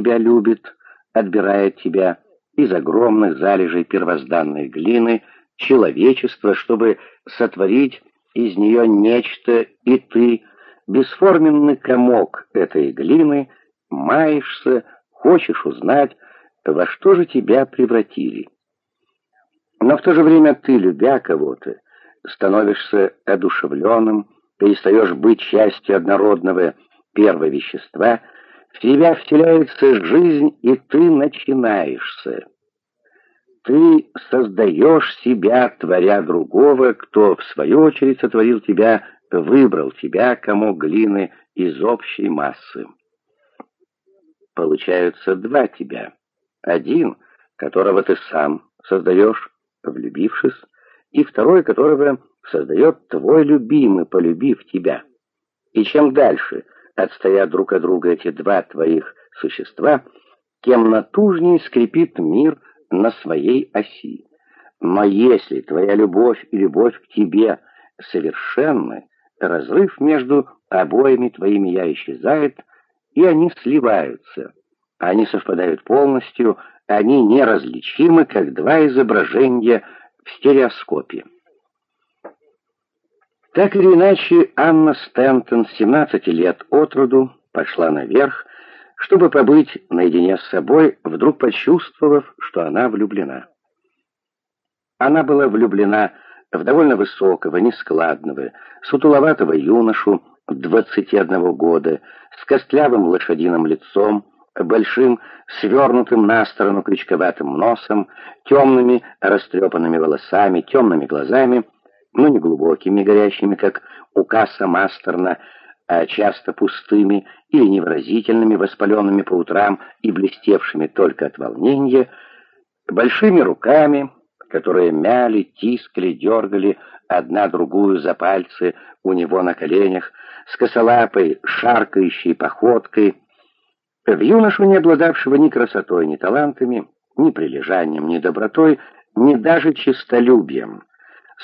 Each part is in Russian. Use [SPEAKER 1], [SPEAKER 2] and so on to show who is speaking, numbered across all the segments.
[SPEAKER 1] тебя любит, отбирает тебя из огромных залежей первозданной глины человечества, чтобы сотворить из нее нечто, и ты, бесформенный комок этой глины, маешься, хочешь узнать, во что же тебя превратили. Но в то же время ты, любя кого-то, становишься одушевленным, перестаешь быть частью однородного первого вещества, в тебя вселяется жизнь, и ты начинаешься. Ты создаешь себя, творя другого, кто, в свою очередь, сотворил тебя, выбрал тебя, кому глины из общей массы. Получаются два тебя. Один, которого ты сам создаешь, влюбившись, и второй, которого создает твой любимый, полюбив тебя. И чем дальше отстоят друг от друга эти два твоих существа, тем натужнее скрипит мир на своей оси. Но если твоя любовь и любовь к тебе совершенны, разрыв между обоими твоими «я» исчезает, и они сливаются. Они совпадают полностью, они неразличимы, как два изображения в стереоскопе. Так или иначе, Анна Стэнтон, 17 лет от роду, пошла наверх, чтобы побыть наедине с собой, вдруг почувствовав, что она влюблена. Она была влюблена в довольно высокого, нескладного, сутуловатого юношу 21 года, с костлявым лошадиным лицом, большим, свернутым на сторону крючковатым носом, темными растрепанными волосами, темными глазами, но не глубокими, горящими, как у Касса Мастерна, а часто пустыми или невразительными, воспаленными по утрам и блестевшими только от волнения, большими руками, которые мяли, тискали, дергали одна другую за пальцы у него на коленях, с косолапой, шаркающей походкой, в юношу, не обладавшего ни красотой, ни талантами, ни прилежанием, ни добротой, ни даже честолюбием,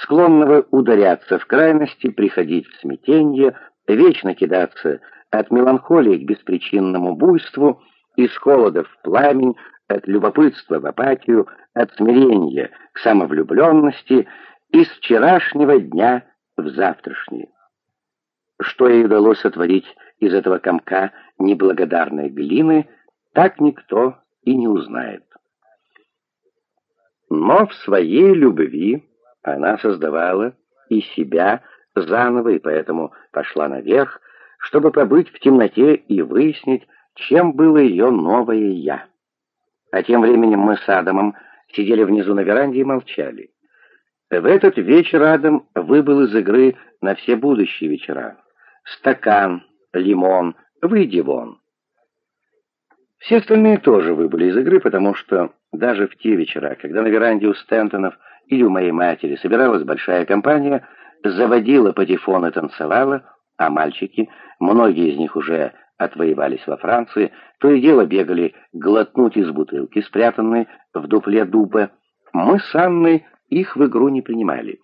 [SPEAKER 1] склонного ударяться в крайности, приходить в смятение, вечно кидаться от меланхолии к беспричинному буйству, из холода в пламень, от любопытства в апатию, от смирения к самовлюбленности, из вчерашнего дня в завтрашний. Что ей удалось сотворить из этого комка неблагодарной глины, так никто и не узнает. Но в своей любви она создавала и себя заново, и поэтому пошла наверх, чтобы побыть в темноте и выяснить, чем было ее новое «я». А тем временем мы с Адамом сидели внизу на веранде и молчали. В этот вечер Адам выбыл из игры на все будущие вечера. Стакан, лимон, выйди вон. Все остальные тоже выбыли из игры, потому что даже в те вечера, когда на веранде у Стентонов или у моей матери собиралась большая компания, заводила патефон и танцевала, а мальчики, многие из них уже отвоевались во Франции, то и дело бегали глотнуть из бутылки, спрятанной в дупле дуба. Мы с Анной их в игру не принимали.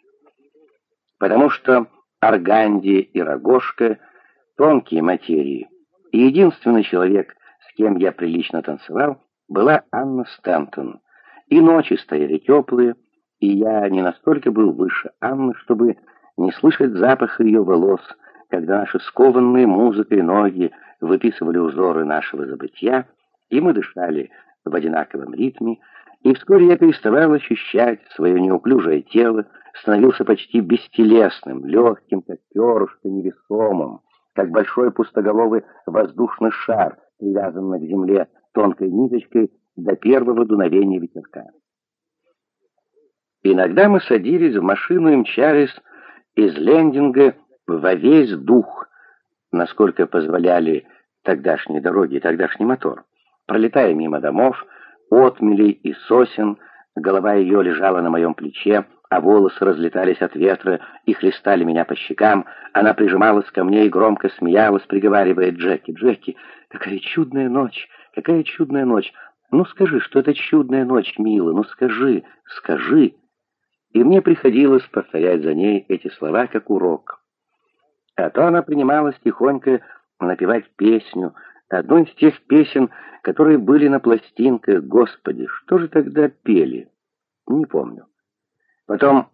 [SPEAKER 1] Потому что Арганди и Рогошка — тонкие материи, и единственный человек, с кем я прилично танцевал, была Анна Стэнтон. И ночи стояли теплые, и я не настолько был выше Анны, чтобы не слышать запах ее волос, когда наши скованные музыкой ноги выписывали узоры нашего забытия, и мы дышали в одинаковом ритме, и вскоре я переставал ощущать свое неуклюжее тело, становился почти бестелесным, легким, как перышко, невесомым, как большой пустоголовый воздушный шар, привязанный к земле тонкой ниточкой до первого дуновения ветерка. Иногда мы садились в машину и мчались из лендинга во весь дух, насколько позволяли тогдашние дороги и тогдашний мотор. Пролетая мимо домов, отмелей и сосен, голова ее лежала на моем плече, а волосы разлетались от ветра и хлестали меня по щекам. Она прижималась ко мне и громко смеялась, приговаривая Джеки, «Джеки, какая чудная ночь, какая чудная ночь! Ну скажи, что это чудная ночь, милый, ну скажи, скажи!» и мне приходилось повторять за ней эти слова как урок. А то она принималась тихонько напевать песню, одну из тех песен, которые были на пластинках. Господи, что же тогда пели? Не помню. Потом